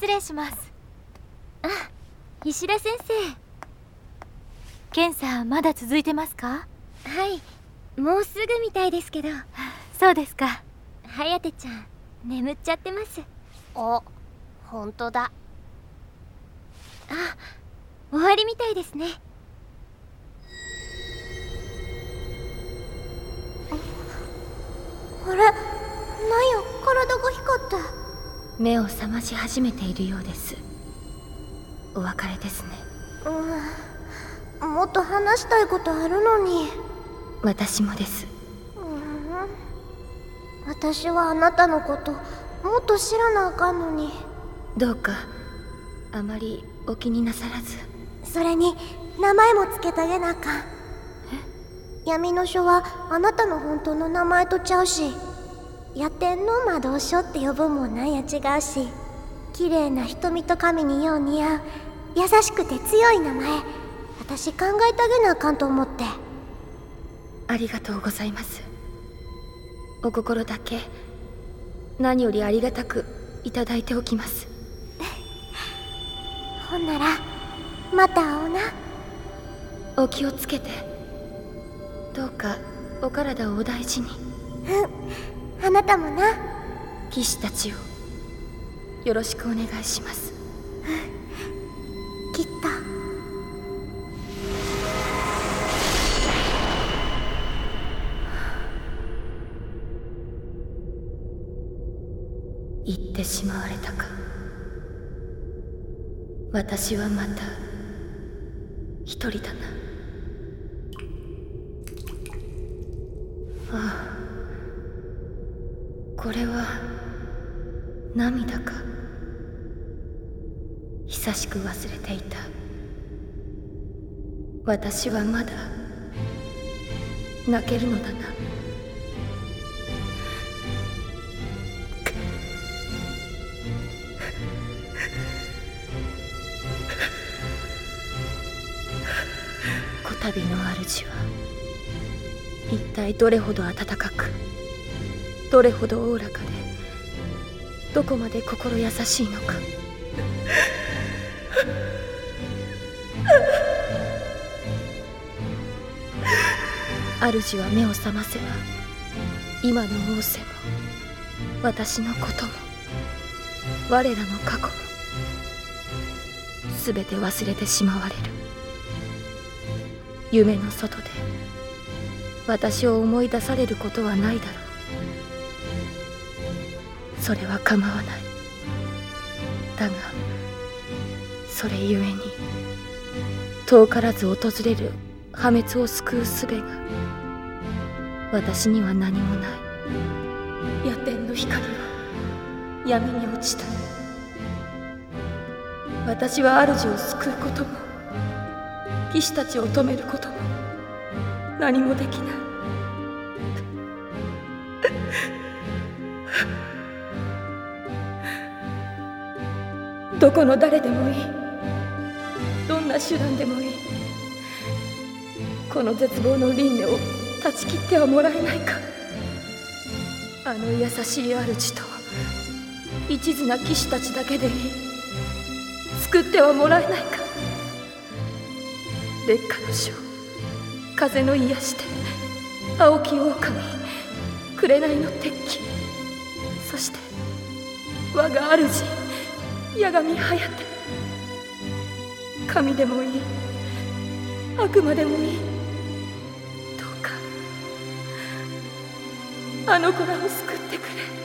失礼します。あ石田先生。検査まだ続いてますか？はいもうすぐみたいですけど。そうですか。颯ちゃん眠っちゃってます。あ本当だ。あ終わりみたいですね。あれなんや体が光った目を覚まし始めているようです。お別れですね。うん。もっと話したいことあるのに。私もです。うん。私はあなたのこともっと知らなあかんのに。どうかあまりお気になさらず。それに名前もつけてあげなあかん。闇の書はあなたの本当の名前とちゃうし夜天の？魔導書って呼ぶもんなんや。違うし。綺麗な瞳と髪によう似合う。優しくて強い名前。私考えてあげなあかんと思って。ありがとうございます。お心だけ。何よりありがたくいただいておきます。ほんならまた会おうな。お気をつけて。どうかお体をお大事に。うんあなたもな。騎士たちを。よろしくお願いします。きっと。言ってしまわれたか。私はまた一人だな。ああこれは涙か？久しく忘れていた。私はまだ泣けるのだな。こたびの主は一体どれほど温かくどれほどおおらかでどこまで心優しいのか。主は目を覚ませば今の仰せも私のことも我らの過去も全て忘れてしまわれる。夢の外で私を思い出されることはないだろう。それは構わない。だがそれゆえに遠からず訪れる破滅を救う術が私には何もない。夜天の光は闇に落ちた。私は主を救うことも騎士たちを止めることも何もできない。どこの誰でもいい。どんな手段でもいい。この絶望の輪廻を断ち切ってはもらえないか。あの優しい主と一途な騎士たちだけでいい。救ってはもらえないか。烈火の書風の癒して青き狼紅の鉄器。そして我が主。八神颯神でもいい。悪魔でもいい。どうかあの子らを救ってくれ。